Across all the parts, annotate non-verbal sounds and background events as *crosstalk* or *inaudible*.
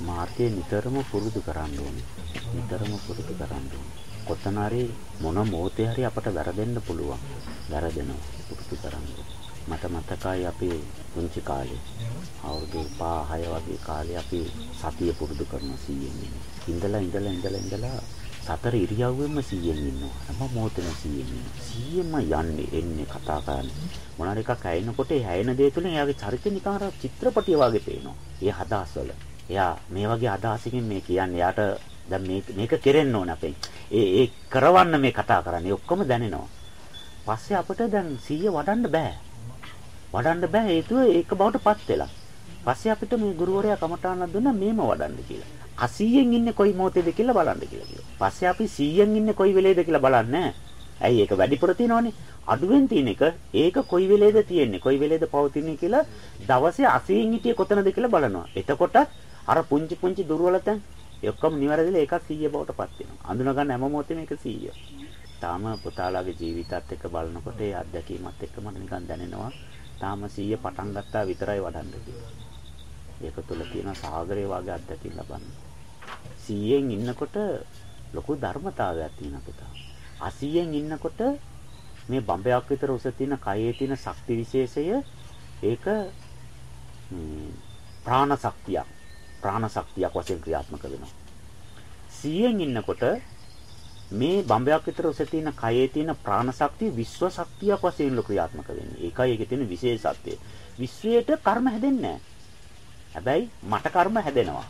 මාර්ගය නිතරම පුරුදු කරන්න ඕනේ. නිතරම පුරුදු කරන්න ඕනේ. කොතන හරි මොන මොහොතේ හරි අපට වැරදෙන්න පුළුවන්. වැරදෙනවා. පුරුදු කරන්න. මට මතකයි අපි පුංචි කාලේ අවුරුදු 5 6 වගේ කාලේ අපි සතිය පුරුදු කරන 100න් ඉඳලා ඉඳලා ඉඳලා ඉඳලා සතර ඉරියව්වෙම 100න් ඉන්නවා. හැම මොහොතෙම 100න් ඉන්නවා. 100ම යන්නේ එන්නේ කතා කරන්නේ. මොනාර එකක් ඇයෙනකොට ඒ ඇයෙන දේ තුළින් එයාගේ චරිතය නිකන් අර චිත්‍රපටිය වගේ පේනවා. ඒ හදාස්වල. එයා මේ වගේ අදහසකින් මේ කියන්නේ. එයාට දැන් මේක මේක කෙරෙන්න ඕන අපෙන්. ඒ ඒ කරවන්න මේ කතා කරන්නේ. ඔක්කොම දැනෙනවා. පස්සේ අපිට දැන් 100 වඩන්න බෑ. වඩන්න බෑ හේතුව ඒක බවට පත් වෙලා. පස්සේ අපිට මේ ගුරුවරයා කමටහනක් දුන්නා මේම වඩන්න කියලා. 80න් ඉන්නේ කොයි මොහොතේද කියලා බලන්න කියලා කිව්වා. පස්සේ අපි 100න් ඉන්නේ කොයි වෙලේද කියලා බලන්නේ ඇයි ඒක වැඩිපුර තියෙනවනේ. අඩුවෙන් තියෙන එක ඒක කොයි වෙලේද තියෙන්නේ කොයි වෙලේද පවතින්නේ කියලා දවසේ 80න් හිටියේ කොතනද කියලා බලනවා. එතකොට අර පුංචි පුංචි දුර්වලතෙන් ඔක්කොම නිවැරදිලා ඒකත් 100 බවට පත් වෙනවා. අඳුන ගන්න හැම මොහොතේම ඒක 100. තාම පුතාලාගේ ජීවිතත් එක්ක බලනකොට ඒ අත්දැකීමත් එක්ක මට නිකන් දැනෙනවා තාම 100 පටන් ගත්තා විතරයි වඩන්න කියලා. ඒක තුල තියෙන සාගරය වගේ අත්දැකීම් ලබන්න. 100න් ඉන්නකොට ලොකු ධර්මතාවයක් තියෙන පුතා. 80න් ඉන්නකොට මේ බම්බයක් විතර උස තියෙන කයේ තියෙන ශක්ති විශේෂය ඒක ප්‍රාණ ශක්තියක්. ප්‍රාණ ශක්තියක් වශයෙන් ක්‍රියාත්මක වෙනවා. 100න් ඉන්නකොට මේ බම්බයක් විතර උස තියෙන කයේ තියෙන ප්‍රාණ ශක්තිය විශ්ව ශක්තියක් වශයෙන් ක්‍රියාත්මක වෙන්නේ. ඒකයි ඒකේ තියෙන විශේෂත්වය. විශ්වයට කර්ම හැදෙන්නේ හැබැයි මට කර්ම හැදෙනවා.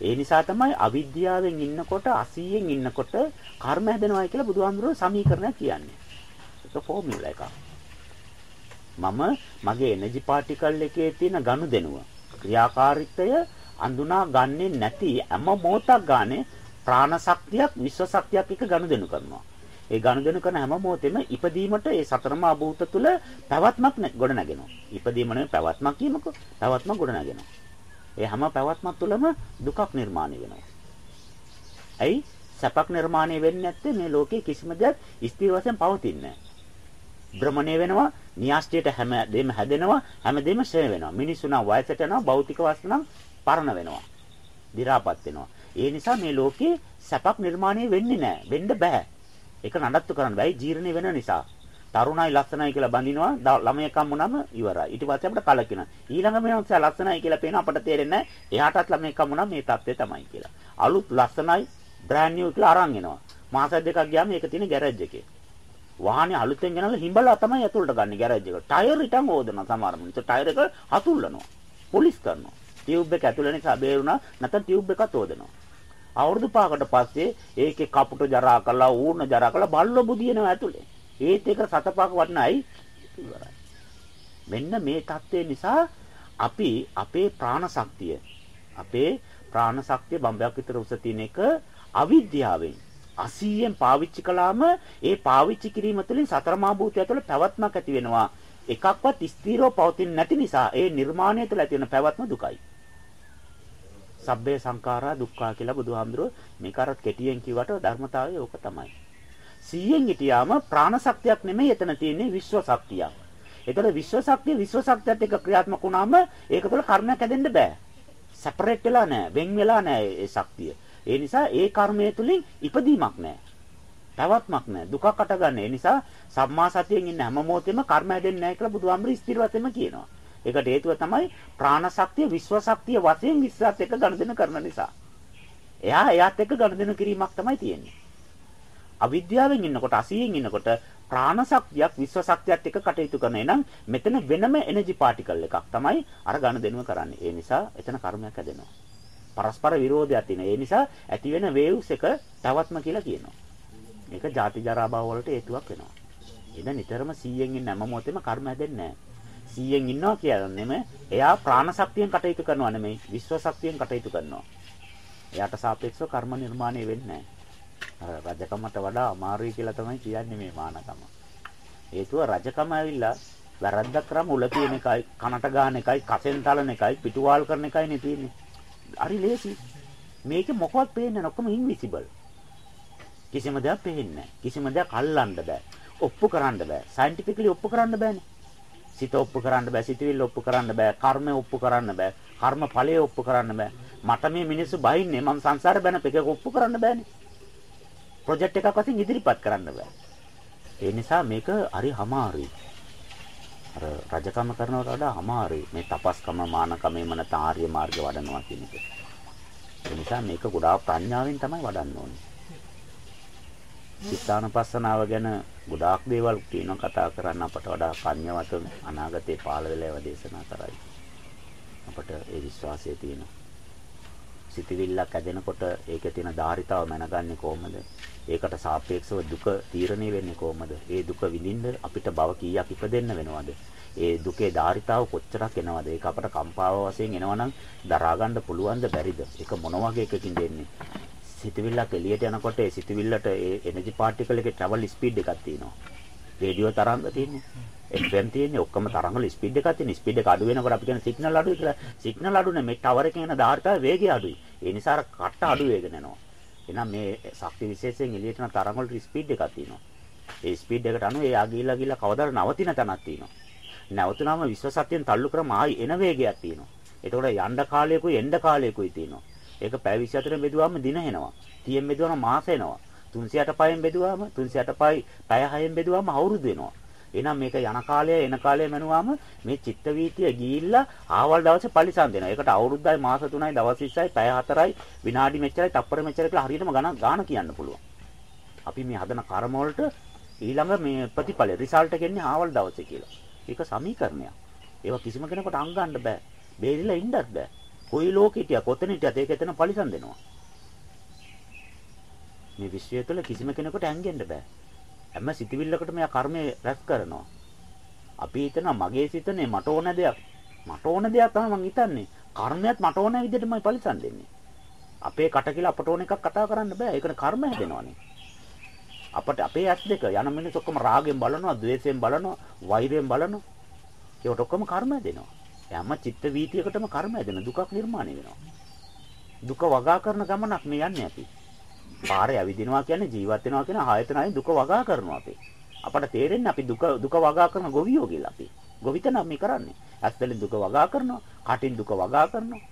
ඒ නිසා තමයි අවිද්‍යාවෙන් ඉන්නකොට 80න් ඉන්නකොට කර්ම හැදෙනවා කියලා බුදුහාමුදුරුවෝ සමීකරණයක් කියන්නේ. ඒක ෆෝමියුලා එකක්. මම මගේ එනර්ජි පාටිකල් එකේ තියෙන ගනුදෙනුව ක්‍රියාකාරීත්වය අඳුනා ගන්නේ නැති හැම මොහොතක් ගානේ ප්‍රාණ ශක්තියක් විශ්ව ශක්තියක් එක ගනුදෙනු කරනවා. ඒ ගනුදෙනු කරන හැම මොහොතෙම ඉපදීමට ඒ සතරමා භූත තුල පැවැත්මක් ගොඩ නැගෙනවා. ඉපදීම නෙවෙයි පැවැත්මක් කියමුකෝ. පැවැත්මක් ගොඩ නැගෙනවා. ඒ හැම පැවැත්මක් තුළම දුකක් නිර්මාණය වෙනවා. ඇයි? සැපක් නිර්මාණය වෙන්නේ නැත්තේ මේ ලෝකේ කිසිම දෙයක් ස්ථිර වශයෙන් පවතින්නේ භ්‍රමණය වෙනවා, න්‍යාස්තියට හැම දෙම හැදෙනවා, හැම දෙම ශ්‍රේ වෙනවා. මිනිස්සු නම් වයසට යනවා, භෞතික වස්තු නම් පරණ වෙනවා. දි รา පත් වෙනවා. ඒ නිසා මේ ලෝකේ සැපක් නිර්මාණය වෙන්නේ නැහැ. වෙන්න බෑ. ඒක නඩත්තු කරන්න බෑ ජීර්ණ වෙන නිසා. තරුණයි ලස්සනයි කියලා බඳිනවා ළමයෙක් හම්බුනම ඉවරයි. ඊට පස්සේ අපිට කලකින. ඊළඟ මිනිස්සයා ලස්සනයි කියලා පේන අපිට තේරෙන්නේ එයාටත් ළමයෙක් හම්බුනම මේ தත්ත්වය තමයි කියලා. අලුත් ලස්සනයි බ්‍රෑන්ඩ් නිව් කියලා අරන් එනවා. මාස දෙකක් ගියාම ඒක තියෙන ගෑරේජ් එකේ. වාහනේ අලුතෙන් ගෙනල්ලා හිඹලා තමයි ඇතුළට ගන්න ගෑරේජ් එකට. ටයර් රිටන් ඕදනවා සමහර මිනිස්සු. ටයර් එක හතුල්ලනවා. පොලිස් කරනවා. ටියුබ් එක ඇතුළේ නිසා බේරුණා නැත්නම් ටියුබ් එකත් ඕදනවා. අවුරුදු පහකට පස්සේ ඒකේ කපුට ජරා කළා ඌර්ණ ජරා කළා බල්ලෝ බුදිනවා ඇතුළේ. ඒත් එක සතපහක වටනයි ඉවරයි. මෙන්න මේ தත්ත්වය නිසා අපි අපේ ප්‍රාණ ශක්තිය අපේ ප්‍රාණ ශක්තිය බම්බයක් විතර උස තියෙන එක අවිද්‍යාවෙන් 80ෙන් පාවිච්චි කළාම ඒ පාවිච්චි කිරීම තුළින් සතර මා භූතය තුළ පැවැත්මක් ඇති වෙනවා. එකක්වත් ස්ථිරව පවතින්නේ නැති නිසා ඒ නිර්මාණය තුළ ඇති වෙන පැවැත්ම දුකයි. සබ්බේ සංඛාරා දුක්ඛා කියලා බුදුහාමුදුරුවෝ මේක අර කෙටියෙන් කිව්වට ධර්මතාවය ඕක තමයි. 100න් හිටියාම ප්‍රාණ ශක්තියක් නෙමෙයි එතන තියෙන්නේ විශ්ව ශක්තියක්. ඒතර විශ්ව ශක්තිය විශ්ව ශක්තියත් එක්ක ක්‍රියාත්මක වුණාම ඒක තුළ කර්මයක් හැදෙන්න බෑ. සෙපරේට් වෙලා නෑ, වෙන් වෙලා නෑ ඒ ශක්තිය. ඒ නිසා ඒ කර්මය තුලින් ඉපදීමක් නෑ. පැවැත්මක් නෑ. දුකක් අටගන්න. ඒ නිසා සම්මා සතියෙන් ඉන්න හැම මොහොතෙම කර්ම හැදෙන්නේ නැහැ කියලා බුදුහාමුදුරු ස්ථිර වශයෙන්ම කියනවා. ඒකට හේතුව තමයි ප්‍රාණ ශක්තිය විශ්ව ශක්තිය වශයෙන් විශ්වාසත් එක්ක ගනුදෙනු කරන නිසා. එයා එයාත් එක්ක ගනුදෙනු කිරීමක් තමයි තියෙන්නේ. අවිද්‍යාවෙන් ඉන්නකොට 80න් ඉන්නකොට ප්‍රාණ ශක්තියක් විශ්ව ශක්තියත් එක්ක කටයුතු කරන එනම් මෙතන වෙනම එනර්ජි පාටිකල් එකක් තමයි අර ඝන දෙනුව කරන්නේ. ඒ නිසා එතන කර්මයක් හැදෙනවා. පරස්පර විරෝධයක් තියෙන. ඒ නිසා ඇති වෙන වේව්ස් එක තවත්ම කියලා කියනවා. මේක ජාති ජරා භව වලට හේතුවක් වෙනවා. එද නිතරම 100න් ඉන්න හැම මොහොතෙම කර්ම හැදෙන්නේ නැහැ. 100න් ඉන්නවා කියන්නේම එයා ප්‍රාණ ශක්තියෙන් කටයුතු කරනවා නෙමෙයි විශ්ව ශක්තියෙන් කටයුතු කරනවා. එයාට සාපේක්ෂව කර්ම නිර්මාණය වෙන්නේ නැහැ. අර රජකමට වඩා අමාරුයි කියලා තමයි කියන්නේ මේ මානකම. හේතුව රජකම ඇවිල්ලා වැරද්දක් කරාම උල තියෙන එකයි, කනට ගන්න එකයි, කසෙන් තලන එකයි, පිටුවාල් කරන එකයි නේ තියෙන්නේ. හරි ලේසි. මේක මොකවත් පේන්නේ නැහැ. ඔක්කොම ඉන්විසිබල්. කිසිම දෙයක් පේන්නේ නැහැ. කිසිම දෙයක් අල්ලන්න බෑ. ඔප්පු කරන්න බෑ. සයන්ටිෆිකලි ඔප්පු කරන්න බෑනේ. සිත ඔප්පු කරන්න බෑ. සිතවිල්ල ඔප්පු කරන්න බෑ. කර්ම ඔප්පු කරන්න බෑ. කර්ම ඵලය ඔප්පු කරන්න බෑ. මට මේ මිනිස්සු බයින්නේ මම සංසාර බැන පෙක ඔප්පු කරන්න බෑනේ. ප්‍රොජෙක්ට් එකක් වශයෙන් ඉදිරිපත් කරන්න බෑ. ඒ නිසා මේක හරි අමාරුයි. අර රජකම කරනවට වඩා අමාරුයි. මේ තපස්කම මානකම එමන තාර්ය මාර්ග වඩනවා කියන එක. ඒ නිසා මේක ගොඩාක් ප්‍රඥාවෙන් තමයි වඩන්න ඕනේ. චිත්තානපස්සනාව ගැන ගොඩාක් දේවල් කියනවා කතා කරන්න අපට වඩා කන්‍යවත අනාගතේ පාළ වෙලා ඒවා දේශනා කරයි. අපට ඒ විශ්වාසය තියෙනවා. සිතවිල්ලක් ඇදෙනකොට ඒකේ තියෙන ධාරිතාව මැනගන්නේ කොහොමද? ඒකට සාපේක්ෂව දුක තීරණය වෙන්නේ කොහොමද? ඒ දුක විඳින්න අපිට භව කීයක් ඉපදෙන්න වෙනවද? ඒ දුකේ ධාරිතාව කොච්චරක් එනවද? ඒක අපට කම්පාව වශයෙන් එනවනම් දරා ගන්න පුළුවන්ද බැරිද? ඒක මොන වගේ එකකින් දෙන්නේ? සිතවිල්ලක් එළියට යනකොට ඒ සිතවිල්ලට ඒ එනර්ජි පාටිකල් එකේ ට්‍රැවල් ස්පීඩ් එකක් තියෙනවා. රේඩියෝ තරංග තියෙන්නේ. FM තියෙන්නේ ඔක්කොම තරංගවල ස්පීඩ් එකක් තියෙන. ස්පීඩ් එක අඩු වෙනකොට අපි කියන සිග්නල් අඩුයි කියලා. සිග්නල් අඩු නෙමෙයි ටවර් එකේ යන ධාරිතාවේ වේගය අඩුයි. ඒ නිසා අර කට අඩු වේගන යනවා. එහෙනම් මේ ශක්ති විශේෂයෙන් එළියට යන තරංග වලට ස්පීඩ් එකක් තියෙනවා. ඒ ස්පීඩ් එකට අනුව එයා ගිහිල්ලා ගිහිල්ලා කවදාද නවතින තැනක් තියෙනවා. නැවතුනම විශ්ව සත්‍යයෙන් තල්ලු කරම ආයි එන වේගයක් තියෙනවා. එතකොට යන්න කාලයකුයි එන්න කාලයකුයි තියෙනවා. ඒක පැය 24 බෙදුවාම දින එනවා. 30 බෙදුවාම මාස එනවා. 365න් බෙදුවාම 365යි පැය 6න් බෙදුවාම අවුරුදු වෙනවා. එහෙනම් මේක යන කාලය එන කාලය මනුවාම මේ චිත්ත වීතිය ගිහිල්ලා ආවල් දවසේ පරිසම් දෙනවා. ඒකට අවුරුද්දයි මාස 3යි දවස් 20යි පැය 4යි විනාඩි මෙච්චරයි තප්පර මෙච්චරයි කියලා හරියටම ගණන් ගාන කියන්න පුළුවන්. අපි මේ හදන කර්ම වලට ඊළඟ මේ ප්‍රතිඵල රිසල්ට් එක එන්නේ ආවල් දවසේ කියලා. ඒක සමීකරණයක්. ඒවා කිසිම කෙනෙකුට අංගන්න බෑ. බේරිලා ඉන්නත් බෑ. කොයි ලෝකෙ හිටියා කොතන හිටියත් ඒක එතන පරිසම් දෙනවා. මේ විශ්වය තුළ කිසිම කෙනෙකුට ඇඟෙන්න බෑ. හැම සිතවිල්ලකටම යා කර්මය රැස් කරනවා. අපි හිතනවා මගේ සිතනේ මට ඕන දෙයක්. මට ඕන දෙයක් තමයි මං හිතන්නේ. කර්මයක් මට ඕන විදිහටමයි පරිසම් දෙන්නේ. අපේ කට කියලා අපට ඕන එකක් කතා කරන්න බෑ. ඒකට කර්ම හැදෙනවානේ. අපට අපේ ඇස් දෙක යන මිනිස් ඔක්කොම රාගෙන් බලනවා, ద్వේෂයෙන් බලනවා, වෛරයෙන් බලනවා. ඒකට ඔක්කොම කර්ම හැදෙනවා. හැම චිත්ත වීතියකටම කර්ම හැදෙන දුකක් නිර්මාණය වෙනවා. දුක වගා කරන ගමනක් මේ යන්නේ අපි. පාරේ ඇවිදිනවා කියන්නේ ජීවත් වෙනවා කියන ආයතනයි දුක වගා කරනවා අපි. අපට තේරෙන්නේ අපි දුක දුක වගා කරන ගොවියෝ කියලා අපි. ගොවිතන මේ කරන්නේ. ඇස්තලින් දුක වගා කරනවා, කටින් දුක වගා කරනවා.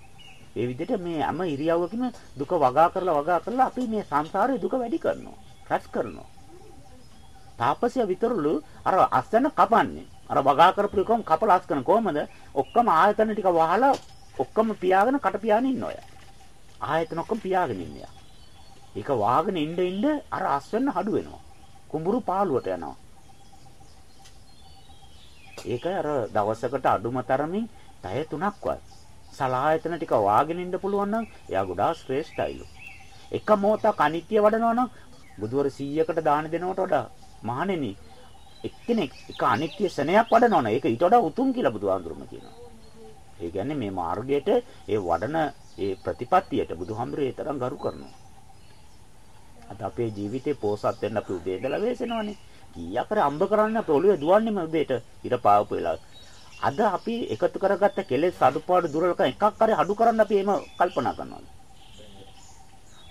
ඒ විදිහට මේ හැම ඉරියව්වකම දුක වගා කරලා වගා කරලා අපි මේ සංසාරේ දුක වැඩි කරනවා. රැස් කරනවා. තාපසය විතරලු අර අස්සන කපන්නේ. අර වගා කරපු එකම කපලා අස් කරන කොහමද? ඔක්කොම ආයතන ටික වහලා ඔක්කොම පියාගෙන කට පියාගෙන ඉන්න ඔය. ආයතන ඔක්කොම පියාගෙන ඉන්නේ. ඒක වාගෙන ඉන්න ඉන්න අර අස්වැන්න හඩු වෙනවා. කුඹුරු පාළුවට යනවා. ඒක අර දවසකට අඩුම තරමින් පැය තුනක්වත් සලායතන ටික වාගෙන ඉන්න පුළුවන් නම් එයා ගොඩාක් ශ්‍රේෂ්ඨයිලු. එක මොහොතක් අනිත්‍ය වඩනවා නම් බුදුවර 100කට දාන දෙනවට වඩා මහණෙනි එක්කෙනෙක් එක අනිත්‍ය සනයක් වඩනවා නම් ඒක ඊට වඩා උතුම් කියලා බුදුහාඳුරුම කියනවා. ඒ කියන්නේ මේ මාර්ගයට ඒ වඩන ඒ ප්‍රතිපත්තියට බුදුහාමුදුරේ තරම් ගරු කරනවා. අද අපේ ජීවිතේ පෝසත් වෙන්න අපි උදේ ඉඳලා වෙසෙනවනේ. කීයක් කර අම්බ කරන්න අපේ ඔළුවේ දුවන්නේම උදේට ඉර පාවපු වෙලාව. අද අපි එකතු කරගත්ත කෙලෙස් අඩුපාඩු දුර්වලකම් එකක් හරි අඩු කරන්න අපි එහෙම කල්පනා කරනවා.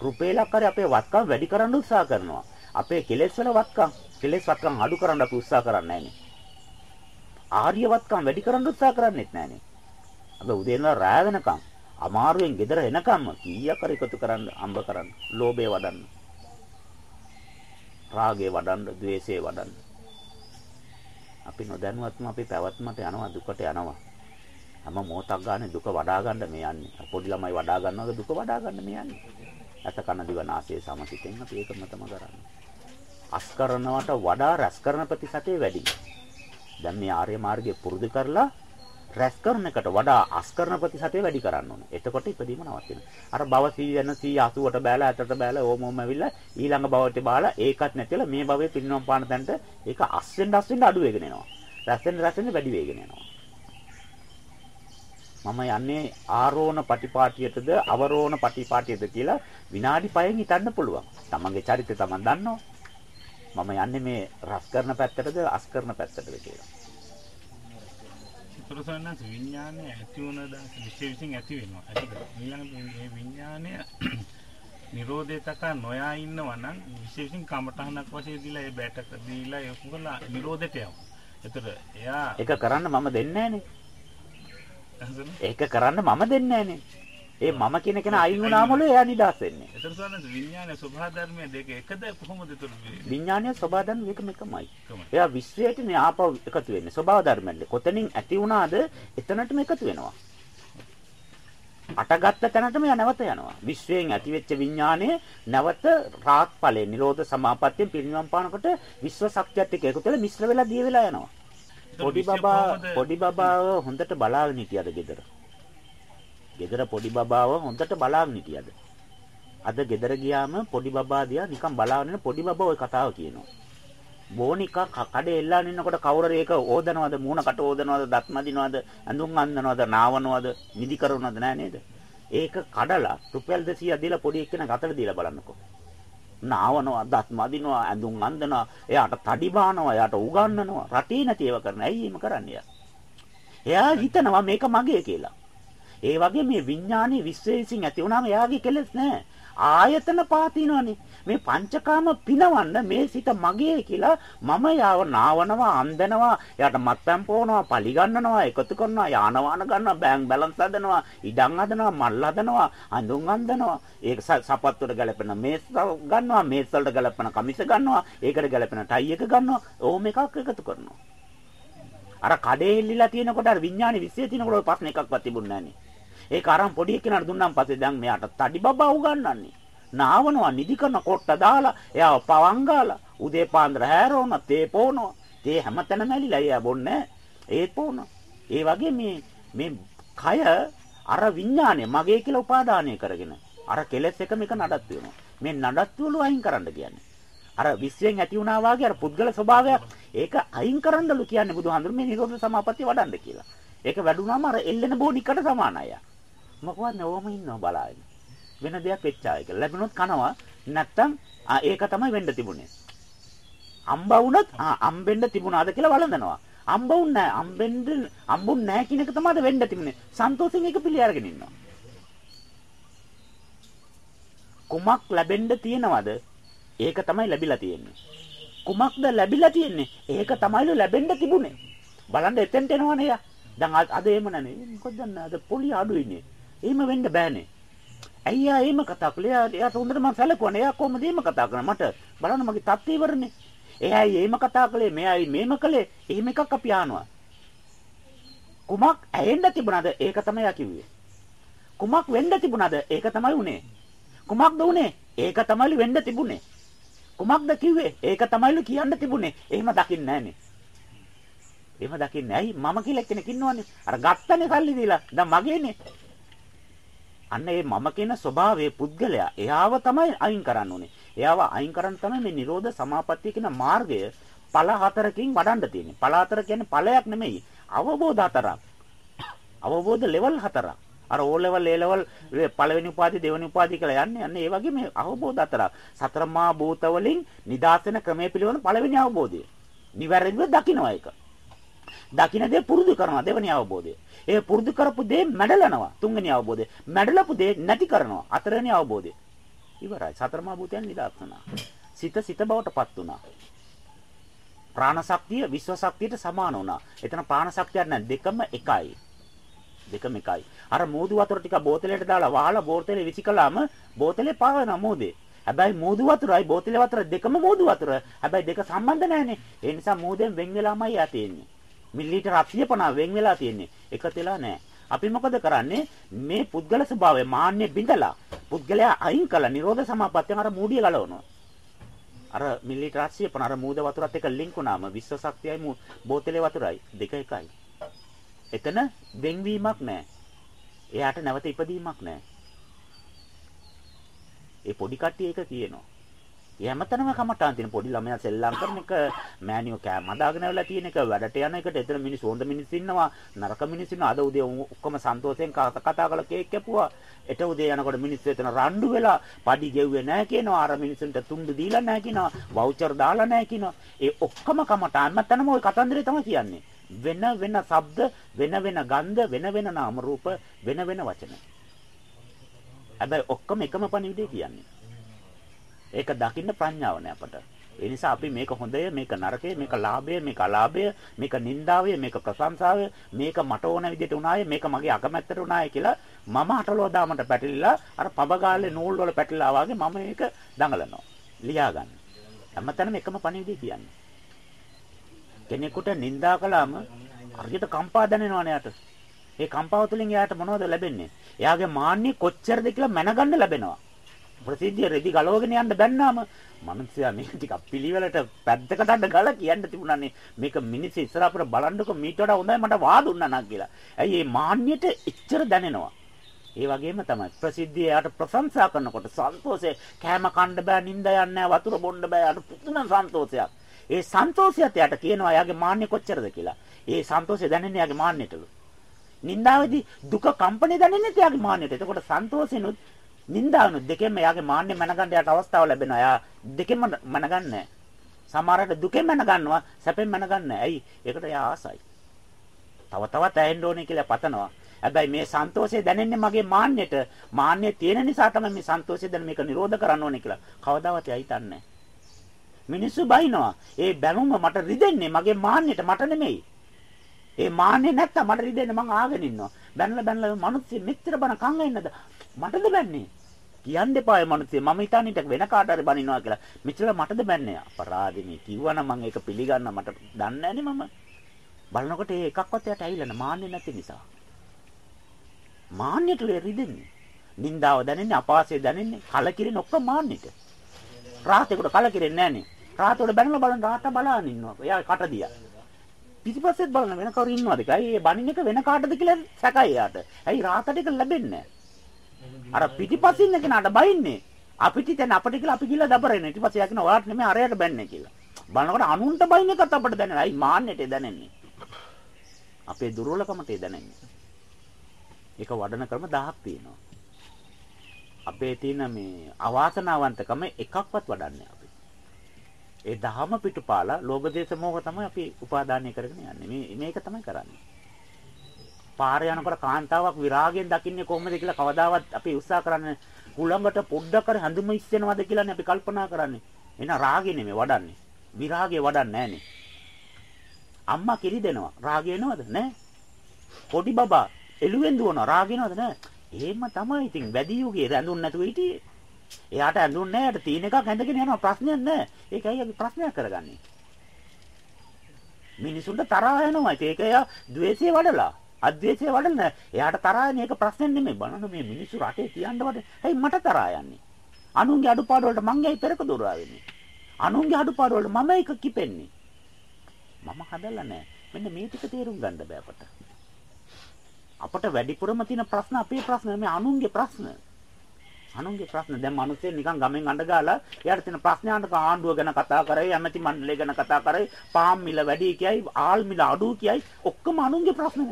රුපියලක් හරි අපේ වත්කම් වැඩි කරන්න උත්සාහ කරනවා. අපේ කෙලෙස් වල වත්කම් කෙලෙස් වත්කම් අඩු කරන්න අපි උත්සාහ කරන්නේ නැහනේ. ආර්ය වත්කම් වැඩි කරන්න උත්සාහ කරන්නේත් නැහනේ. අද උදේ ඉඳලා රෑ වෙනකම් අමාරුවෙන් ගෙදර එනකම්ම කීයක් හරි එකතු කරන්න අම්බ කරන්න ලෝභය වඩන්න රාගය වඩන්න, ద్వේෂය වඩන්න. අපි නොදැනුවත්ම අපි පැවැත්මට යනවා දුකට යනවා. හැම මොහොතක් ගන්න දුක වඩා ගන්න මේ යන්නේ. පොඩි ළමයි වඩා ගන්නවද දුක වඩා ගන්න මේ යන්නේ. ඇත කන දිව නාසය සමසිතෙන් අපි ඒකම තම කරන්නේ. අස් කරනවට වඩා රැස් කරන ප්‍රතිශතය වැඩි. දැන් මේ ආර්ය මාර්ගය පුරුදු කරලා රැස් කරන එකට වඩා අස් කරන ප්‍රතිශතය වැඩි කරන්න ඕනේ. එතකොට ඉදීම නවතිනවා. අර භව 100 යන 180ට බෑලා ඇතට බෑලා ඕම ඕම ඇවිල්ලා ඊළඟ භවයට බාලා ඒකත් නැතිලා මේ භවයේ පිරිනොම් පාන තැනට ඒක අස් වෙන්න අස් වෙන්න අඩු වෙගෙන එනවා. රැස් වෙන්න රැස් වෙන්න වැඩි වෙගෙන එනවා. මම යන්නේ ආරෝණ පටිපාටියටද අවරෝණ පටිපාටියද කියලා විනාඩි 5න් හිතන්න පුළුවන්. තමන්ගේ චරිතය තමන් දන්නවා. මම යන්නේ මේ රස් කරන පැත්තටද අස් කරන පැත්තටද කියලා. සතරසන්නස් විඥානය ඇති වුණ දාස විශේෂයෙන් ඇති වෙනවා. ඇතිද? ඊළඟට මේ විඥානය *clears throat* නිරෝධය තකා නොයා ඉන්නවා නම් විශේෂයෙන් කමඨහනක් වශයෙන් දීලා ඒ බැටක දීලා ඒක මොකලා නිරෝධයට යනවා. ඒතර එයා ඒක කරන්න මම දෙන්නේ ඒක කරන්න මම දෙන්නේ ඒ මම කියන කෙනා අයින් වුණාමලු එයා නිදහස් වෙන්නේ. එතන සෝනස් විඥානයේ ස්වභාව ධර්මයේ දෙක එකද කොහොමද එතන විඥානය ස්වභාව ධර්ම දෙකම එකමයි. එයා විශ්වයට නේ ආපහු එකතු වෙන්නේ. ස්වභාව ධර්මෙන්. කොතනින් ඇති වුණාද එතනටම එකතු වෙනවා. අටගත්ත තැනටම නැවත යනවා. විශ්වයෙන් ඇතිවෙච්ච විඥානය නැවත රාත් ඵලයේ නිරෝධ සමාපත්තියෙන් පිරිනිවන් පානකොට විශ්ව ශක්තියත් එක්ක එකතු වෙලා මිශ්‍ර වෙලා දිය වෙලා යනවා. පොඩි බබා පොඩි බබාව හොඳට බලාගෙන හිටියද ගෙදර? ගෙදර පොඩි බබාව හොඳට බලාගෙන හිටියද? අද ගෙදර ගියාම පොඩි බබා දිහා නිකන් බලාගෙන පොඩි බබා ওই කතාව කියනවා. බෝනිකා කඩේ එල්ලාගෙන ඉන්නකොට කවුරු ඒක ඕදනවද? මූණකට ඕදනවද? දත් මදිනවද? ඇඳුම් අඳනවද? නාවනවද? නිදි කරනවද නෑ නේද? ඒක කඩලා රුපියල් 200 දීලා පොඩි එක්කෙනා ගතට දීලා බලන්නකෝ නාවනවා දත් මදිනවා ඇඳුම් අඳනවා එයාට තඩි බානවා එයාට උගන්වනවා. රටේ නැති ඒවා කරන. ඇයි එහෙම කරන්නේ? එයා හිතනවා මේක මගේ කියලා. ඒ වගේ මේ විඥානීය විශ්වේසින් ඇති වුණාම එයාගේ කෙලෙස් නැහැ. ආයතන පාතිනවනේ. මේ පංචකාම පිනවන්න මේ සිත මගේ කියලා මම යාව නාවනවා, අන්දනවා, යාට මත්පැන් පොවනවා, පලි ගන්නනවා, එකතු කරනවා, යාන වාහන ගන්නවා, බෑන්ක් බැලන්ස් හදනවා, ඉඩම් හදනවා, මල් හදනවා, අඳුන් අඳනවා. ඒක සපත්තුවට ගැලපෙන මේස් ගන්නවා, මේස් වලට ගැලපෙන කමිස ගන්නවා, ඒකට ගැලපෙන ටයි එක ගන්නවා. ඕම එකක් එකතු කරනවා. අර කඩේ එල්ලිලා තියෙනකොට අර විඥානේ විශ්ේ තියෙනකොට ඔය ප්‍රශ්න එකක්වත් තිබුණේ නැහනේ. ඒක අරන් පොඩි එක්කෙනාට දුන්නාන් පස්සේ දැන් මෙයාට තඩි බබා උගන්වන්නේ. නාවනවා නිදි කරන කොට්ට දාලා එයාව පවංගාලා උදේ පාන්දර හැරවන තේ පොවනවා. තේ හැමතැනම ඇලිලා එයා බොන්නේ ඒත් පොවනවා. ඒ වගේ මේ මේ කය අර විඥානය මගේ කියලා උපාදානය කරගෙන අර කෙලෙස් එක මේක නඩත්තු වෙනවා. මේ නඩත්තු වල අයින් කරන්න කියන්නේ. අර විශ්යෙන් ඇති වුණා වාගේ අර පුද්ගල ස්වභාවයක් ඒක අයින් කරන්නලු කියන්නේ බුදුහාඳුරු මේ නිරෝධ සමාපත්තිය වඩන්න කියලා. ඒක වැඩුණාම අර එල්ලෙන බෝනිකට සමානයි. මොකවත් නෝම ඉන්නව බලාගෙන. වෙන දෙයක් වෙච්චාය කියලා. ලැබුණොත් කනවා නැත්තම් ඒක තමයි වෙන්න තිබුණේ. අම්බා වුණත් අම්බෙන්න තිබුණාද කියලා වළඳනවා. අම්බ වුණ නැහැ. අම්බෙන්න අම්බුන් නැහැ කියන එක තමයි වෙන්න තිබුණේ. සන්තෝෂෙන් ඒක පිළි අරගෙන ඉන්නවා. කුමක් ලැබෙන්න තියෙනවද? ඒක තමයි ලැබිලා තියෙන්නේ. කුමක්ද ලැබිලා තියෙන්නේ? ඒක තමයිලු ලැබෙන්න තිබුණේ. බලන්න එතෙන්ට එනවනේ යා. දැන් අද එහෙම නැනේ. මොකද දැන් අද පොලි අඩුයිනේ. එහෙම වෙන්න බෑනේ. ඇයි යා එහෙම කතා කළේ? එයාට හොඳට මම සැලකුවානේ. එයා කොහොමද එහෙම කතා කරන්නේ? මට බලන්න මගේ තත්ත්වය ඉවරනේ. එයායි එහෙම කතා කළේ, මෙයායි මේම කළේ. එහෙම එකක් අපි ආනවා. කුමක් ඇහෙන්න තිබුණාද? ඒක තමයි යා කිව්වේ. කුමක් වෙන්න තිබුණාද? ඒක තමයි උනේ. කුමක්ද උනේ? ඒක තමයිලු වෙන්න තිබුණේ. කුමක්ද කිව්වේ? ඒක තමයිලු කියන්න තිබුණේ. එහෙම දකින්නේ නැහනේ. එහෙම දකින්නේ ඇයි? මම කියලා කෙනෙක් ඉන්නවනේ. අර ගත්තනේ සල්ලි දීලා. දැන් මගේනේ. අන්න ඒ මම කියන ස්වභාවයේ පුද්ගලයා එයාව තමයි අයින් කරන්න ඕනේ. එයාව අයින් කරන් තමයි මේ Nirodha Samapattiය කියන මාර්ගය ඵල හතරකින් වඩන්න තියෙන්නේ. ඵල හතර කියන්නේ ඵලයක් නෙමෙයි. අවබෝධ හතරක්. අවබෝධ ලෙවල් හතරක්. අර O level A level පළවෙනි උපාධි දෙවෙනි උපාධි කියලා යන්නේ. අන්න ඒ වගේ මේ අවබෝධ හතරක්. සතරමා භූත වලින් නිදාසන ක්‍රමයේ පිළිවෙන පළවෙනි අවබෝධය. නිවැරදිව දකින්න එක. දකින්න දේ පුරුදු කරනවා දෙවෙනි අවබෝධය. ඒ පුරුදු කරපු දේ මැඩලනවා තුන්වෙනි අවබෝධය. මැඩලපු දේ නැති කරනවා හතරවෙනි අවබෝධය. ඉවරයි. සතරමා භූතයන් නිදාස් වුණා. සිත සිත බවටපත් වුණා. ප්‍රාණ ශක්තිය විශ්ව ශක්තියට සමාන වුණා. එතන ප්‍රාණ ශක්තියක් නැහැ දෙකම එකයි. දෙකම එකයි. අර මෝදු වතුර ටික බෝතලයට දාලා වහලා බෝතලේ විසිකලාම බෝතලේ පාවෙනවා මෝදේ. හැබැයි මෝදු වතුරයි බෝතලේ වතුර දෙකම මෝදු වතුර. හැබැයි දෙක සම්බන්ධ නැහැනේ. ඒ නිසා මෝදෙන් වෙන් වෙලාමයි යා තියෙන්නේ. මිලිලීටර 850 වෙන් වෙලා තියෙන්නේ. එකතු වෙලා නැහැ. අපි මොකද කරන්නේ? මේ පුද්ගල ස්වභාවය මාන්නේ බිඳලා පුද්ගලයා අයින් කළා නිරෝධ සමාපත්තියෙන් අර මූඩිය ගලවනවා. අර මිලිලීටර 850 අර මූද වතුරත් එක්ක ලින්ක් වුණාම විශ්ව ශක්තියයි බෝතලේ වතුරයි දෙක එකයි. එතන වෙන්වීමක් නැහැ. එයාට නැවත ඉපදීමක් නැහැ. ඒ පොඩි කට්ටිය එක කියනවා. හැමතැනම කමටාන් තියෙන පොඩි ළමයා සෙල්ලම් කරන එක මෑනියෝ කෑම හදාගෙන වෙලා තියෙන එක වැඩට යන එකට එතන මිනිස්සු හොඳ මිනිස්සු ඉන්නවා නරක මිනිස්සු ඉන්නවා. අද උදේ ඔක්කොම සන්තෝෂයෙන් කතා කරලා කේක් කැපුවා. එට උදේ යනකොට මිනිස්සු එතන රණ්ඩු වෙලා පඩි ගෙව්වේ නැහැ කියනවා. අර මිනිස්සුන්ට තුන්දු දීලා නැහැ කියනවා. වවුචර් දාලා නැහැ කියනවා. ඒ ඔක්කොම කමටාන් හැමතැනම ওই කතන්දරේ තමයි කියන්නේ. වෙන වෙන ශබ්ද වෙන වෙන ගන්ධ වෙන වෙන නාම රූප වෙන වෙන වචන. හැබැයි ඔක්කොම එකම පණිවිඩය කියන්නේ. ඒක දකින්න ප්‍රඥාව නෑ අපට. ඒ නිසා අපි මේක හොඳය, මේක නරකය, මේක ලාභය, මේක අලාභය, මේක නින්දාවය, මේක ප්‍රශංසාවය, මේක මට ඕන විදිහට උනාය, මේක මගේ අකමැත්තට උනාය කියලා මම අටලෝ දාමට පැටලිලා අර පබගාලේ නූල් වල පැටලලා වගේ මම මේක දඟලනවා. ලියා ගන්න. හැමතැනම එකම පණිවිඩය කියන්නේ. කෙනෙකුට නිඳා කළාම හරියට කම්පා දැනෙනවනේ යට. ඒ කම්පාව තුළින් එයාට මොනවද ලැබෙන්නේ? එයාගේ මාන්නේ කොච්චරද කියලා මැනගන්න ලැබෙනවා. ප්‍රසිද්ධිය රෙදි ගලවගෙන යන්න බැන්නාම මනුස්සයා මේක ටිකක් පිළිවෙලට පැද්දකට අඬ ගාලා කියන්න තිබුණානේ මේක මිනිස්සු ඉස්සර අපර බලන්නකො මීට වඩා හොඳයි මට වාදුන්නා නම් කියලා. ඇයි මේ මාන්නයට එච්චර දැනෙනවා. ඒ වගේම තමයි ප්‍රසිද්ධිය යාට ප්‍රශංසා කරනකොට සන්තෝෂේ කෑම කන්න බෑ නිින්ද යන්නේ වතුර බොන්න බෑ යාට පුදුම සන්තෝෂයක්. ඒ සන්තෝෂයත් යාට කියනවා යාගේ මාන්නේ කොච්චරද කියලා. ඒ සන්තෝෂය දැනෙන්නේ යාගේ මාන්නයටලු. නින්දාවේදී දුක කම්පණය දැනෙන්නේ යාගේ මාන්නයට. එතකොට සන්තෝෂෙනුත් නින්දානුත් දෙකෙන්ම යාගේ මාන්නේ මනගන්න යාට අවස්ථාව ලැබෙනවා. යා දෙකෙන්ම මනගන්නේ සමහරට දුකෙන් මනගන්නවා සැපෙන් මනගන්නේ ඇයි? ඒකට යා ආසයි. තව තවත් ඇහෙන්න ඕනේ කියලා පතනවා. හැබැයි මේ සන්තෝෂය දැනෙන්නේ මගේ මාන්නයට. මාන්නය තියෙන නිසා තමයි මේ සන්තෝෂය දැන මේක නිරෝධ කරන්න ඕනේ කියලා. කවදාවත් එයා හිතන්නේ මිනිස්සු බයිනවා. ඒ බැනුම මට රිදෙන්නේ මගේ මාන්නයට මට නෙමෙයි. ඒ මාන්නේ නැත්තම් මට රිදෙන්නේ මං ආගෙන ඉන්නවා. බැනලා බැනලා මිනිස්සු මෙච්චර බන කන් වෙන්නද? මටද බැන්නේ? කියන්න එපායි මිනිස්සු මම හිතන්නේ වෙන කාට හරි බනිනවා කියලා. මෙච්චර මටද බැන්නේ? අපරාධිනේ කිව්වනම් මං ඒක පිළිගන්න මට දන්නේ මම. බලනකොට ඒ එකක්වත් යට ඇවිල්ලා මාන්නේ නැති නිසා. මාන්නයට රිදෙන්නේ. නින්දාව දැනෙන්නේ, අපාසය දැනෙන්නේ, කලකිරෙන ඔක්කොම මාන්නෙට. රාතේකට කලකිරෙන්නේ නැහනේ. රාතේකට බැනලා බලන රාත බලන් ඉන්නවා. එයා කට දියා. පිටිපස්සෙත් බලන වෙන කවුරු ඉන්නවද කියලා. ඒ බණින් එක වෙන කාටද කියලා සැකයි එයාට. ඇයි රාතට එක ලැබෙන්නේ අර පිටිපස්සින් ඉන්න කෙනාට බයින්නේ. අපිට දැන් අපිට කියලා අපි කියලා දබරගෙන ඊට පස්සේ යා කියන ඔයාලට නෙමෙයි අරයට බැන්නේ කියලා. බලනකොට අනුන්ට බයින් එකත් අපිට දැනෙනවා. ඇයි මාන්නෙට දැනෙන්නේ? අපේ දුර්වලකමට දැනෙන්නේ. ඒක වඩන ක්‍රම 1000ක් තියෙනවා. අපේ තියෙන මේ අවාසනාවන්තකම එකක්වත් වඩන්නේ අපි. ඒ දහම පිටුපාලා ලෝභ දේශ මොහ තමයි අපි උපාදානය කරගෙන යන්නේ. මේ මේක තමයි කරන්නේ. පාරේ යනකොට කාන්තාවක් විරාගයෙන් දකින්නේ කොහොමද කියලා කවදාවත් අපි උත්සාහ කරන්නේ කුළඟට පොඩ්ඩක් කර හැඳුම ඉස්සෙනවද කියලානේ අපි කල්පනා කරන්නේ. එහෙනම් රාගේ නෙමෙයි වඩන්නේ. විරාගේ වඩන්නේ නැහනේ. අම්මා කිරි දෙනවා. රාගේ එනවද? නැහැ. පොඩි බබා එළුවෙන් දුවන රාගිනවද නැහැ. එහෙම තමයි ඉතින් වැඩි යුගයේ රැඳුන් නැතුව හිටියේ. එයාට ඇඳුන් නැහැ. එයාට තීන එකක් ඇඳගෙන යනවා ප්‍රශ්නයක් නැහැ. ඒකයි අපි ප්‍රශ්නයක් කරගන්නේ. මිනිසුන්ට තරහ යනවා. ඒක එයා द्वේෂය වඩලා. අද්වේෂය වඩන එයාට තරහ යන එක ප්‍රශ්නයක් නෙමෙයි. බලන්න මේ මිනිස්සු රටේ තියන්න වඩ. ඇයි මට තරහ යන්නේ? අනුන්ගේ අඩුපාඩු වලට මං ඇයි පෙරක දොරා වෙන්නේ? අනුන්ගේ අඩුපාඩු වලට මම එක කිපෙන්නේ. මම හදලා නැහැ. මෙන්න මේ ටික තේරුම් ගන්න බෑ අපට. අපට වැඩිපුරම තියෙන ප්‍රශ්න අපේ ප්‍රශ්න නෙමෙයි අනුන්ගේ ප්‍රශ්න. අනුන්ගේ ප්‍රශ්න දැන් මිනිස්සේ නිකන් ගමෙන් අඬ ගාලා එයාට තියෙන ප්‍රශ්නයන්ට ආණ්ඩුව ගැන කතා කරයි ඇමති මණ්ඩලය ගැන කතා කරයි පාම් මිල වැඩි කියයි ආල් මිල අඩු කියයි ඔක්කොම අනුන්ගේ ප්‍රශ්න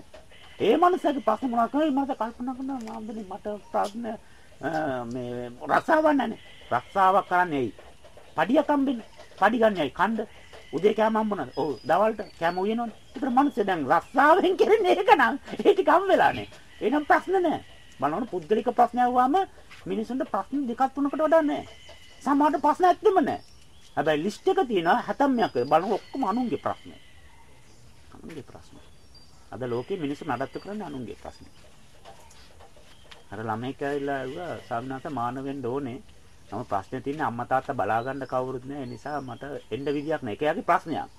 ඒ මිනිස්සගේ ප්‍රශ්න මොනවද කරේ මට කල්පනා කරනවා මාම්බනේ මට ප්‍රශ්න මේ රසාවක් නැනේ රසාවක් කරන්නේ ඇයි පඩියක් හම්බෙන්නේ පඩි ගන්න ඇයි කණ්ඩ උදේ කෑම හම්බුණාද? ඔව්. දවල්ට කෑම උයනවනේ. ඒතර මිනිස්සු දැන් රස්සාවෙන් කරන්නේ ඒක නම්. ඒ ටික හම් වෙලානේ. එහෙනම් ප්‍රශ්න නැහැ. බලන්න පුද්ගලික ප්‍රශ්න ආවම මිනිසුන්ට ප්‍රශ්න දෙකක් තුනකට වඩා නැහැ. සමහරට ප්‍රශ්න ඇත්තෙම නැහැ. හැබැයි ලිස්ට් එක තියෙනවා 70ක්. බලන්න ඔක්කොම අනුන්ගේ ප්‍රශ්න. අනුන්ගේ ප්‍රශ්න. අද ලෝකේ මිනිස්සු නඩත්තු කරන්නේ අනුන්ගේ ප්‍රශ්න. අර ළමයි කියලා ඇහුවා සාමනාත මානවෙන්න ඕනේ. නමුත් ප්‍රශ්නේ තියෙන්නේ අම්මා තාත්තා බලා ගන්න කවුරුත් නැහැ. ඒ නිසා මට එන්න විදියක් නැහැ. ඒක යාගේ ප්‍රශ්නයක්.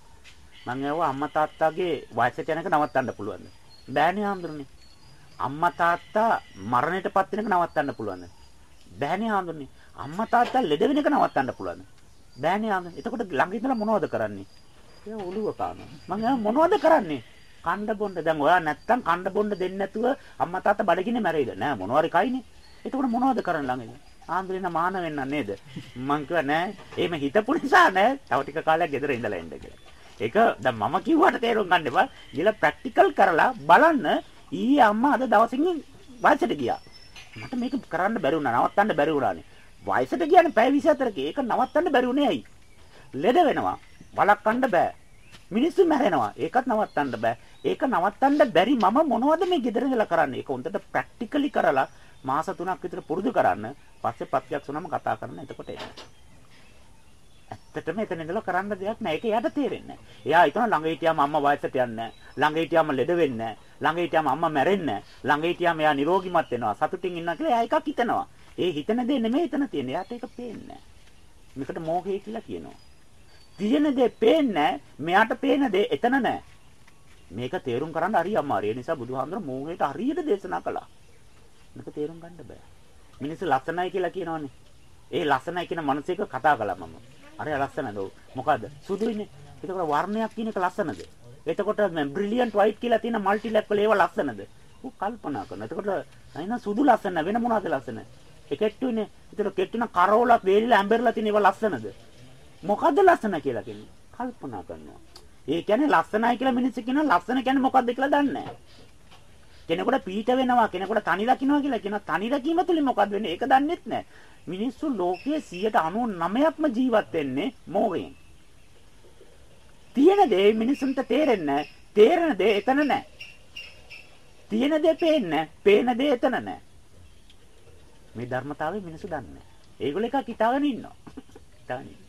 මම ඇහුවා අම්මා තාත්තාගේ වයසට යනක නවත්තන්න පුළුවන්ද? බෑනේ ආම්දුරනේ. අම්මා තාත්තා මරණයටපත් වෙනක නවත්තන්න පුළුවන්ද? බෑනේ ආම්දුරනේ. අම්මා තාත්තා ලෙඩ වෙනක නවත්තන්න පුළුවන්ද? බෑනේ ආම්දුරනේ. එතකොට ළඟ ඉඳලා මොනවද කරන්නේ? ඒ ඔළුව කානවා. මම මොනවද කරන්නේ? කණ්ඩ බොණ්ඩ දැන් ඔයා නැත්තම් කණ්ඩ බොණ්ඩ දෙන්නේ නැතුව අම්මා තාත්තා බඩගින්නේ මැරෙයිද නෑ මොනවාරි කයිනේ එතකොට මොනවද කරන්න ළඟ ආන්දරින මාන වෙන්න නේද? මං කිව්වා නෑ. එහෙම හිතපු නිසා නෑ. තව ටික කාලයක් ගෙදර ඉඳලා එන්න කියලා. ඒක දැන් මම කිව්වට තේරුම් ගන්න එපා. ගිහලා ප්‍රැක්ටිකල් කරලා බලන්න ඊයේ අම්මා අද දවසින් වයසට ගියා. මට මේක කරන්න බැරි වුණා. නවත්තන්න බැරි වුණානේ. වයසට ගියානේ පැය 24ක. ඒක නවත්තන්න බැරි වුණේ ඇයි? ලෙඩ වෙනවා. වළක්වන්න බෑ. මිනිස්සු මැරෙනවා. ඒකත් නවත්තන්න බෑ. ඒක නවත්තන්න බැරි මම මොනවද මේ ගෙදර ඉඳලා කරන්නේ? ඒක හොඳට ප්‍රැක්ටිකලි කරලා මාස 3ක් විතර පුරුදු කරන්න. පස්සේ ප්‍රත්‍යක්ෂ වුණාම කතා කරන්න එතකොට එන්න. ඇත්තටම එතන ඉඳලා කරන්න දෙයක් නැහැ. ඒක එයාට තේරෙන්නේ නැහැ. එයා හිතන ළඟ හිටියාම අම්මා වයසට යන්නේ නැහැ. ළඟ හිටියාම ලෙඩ වෙන්නේ නැහැ. ළඟ හිටියාම අම්මා මැරෙන්නේ නැහැ. ළඟ හිටියාම එයා නිරෝගිමත් වෙනවා. සතුටින් ඉන්නවා කියලා එයා එකක් හිතනවා. ඒ හිතන දේ නෙමෙයි එතන තියෙන්නේ. එයාට ඒක පේන්නේ නැහැ. මේකට මෝහය කියලා කියනවා. තියෙන දේ පේන්නේ මෙයාට පේන දේ එතන නැහැ. මේක තේරුම් ගන්න හරි අමාරුයි. ඒ නිසා බුදුහාමුදුරුවෝ මෝහයට හරියට දේශනා කළා. මේක තේරුම් ගන්න බෑ. මිනිස්සු ලස්සනයි කියලා කියනවනේ. ඒ ලස්සනයි කියන මනසේක කතා කළා මම. අර ලස්සනද? මොකද්ද? සුදුයිනේ. එතකොට වර්ණයක් කියන එක ලස්සනද? එතකොට බ්‍රිලියන්ට් වයිට් කියලා තියෙන মালටි ලැප් වල ඒවා ලස්සනද? ඌ කල්පනා කරනවා. එතකොට අයින සුදු ලස්සන වෙන මොනවද ලස්සන? ඒ කෙට්ටුනේ. එතකොට කෙට්ටුන කරෝලක් වේලිලා ඇම්බර්ලා තියෙන ඒවා ලස්සනද? මොකද්ද ලස්සන කියලා කියන්නේ? කල්පනා කරනවා. ඒ කියන්නේ ලස්සනයි කියලා මිනිස්සු කියනවා. ලස්සන කියන්නේ මොකද්ද කියලා දන්නේ නැහැ. කෙනෙකුට පීඩ වෙනවා කෙනෙකුට තනි රකින්නවා කියලා කියනවා තනි රැකීම තුලින් මොකද වෙන්නේ? ඒක දන්නෙත් නැහැ. මිනිස්සු ලෝකයේ 99%ක්ම ජීවත් වෙන්නේ මෝහයෙන්. තියෙන දේ මිනිසුන්ට තේරෙන්නේ තේරෙන දේ එතන නැහැ. තියෙන දේ පේන්නේ පේන දේ එතන නැහැ. මේ ධර්මතාවය මිනිස්සු දන්නේ ඒගොල්ලෝ එකක් හිතාගෙන ඉන්නවා. *laughs* හිතාගෙන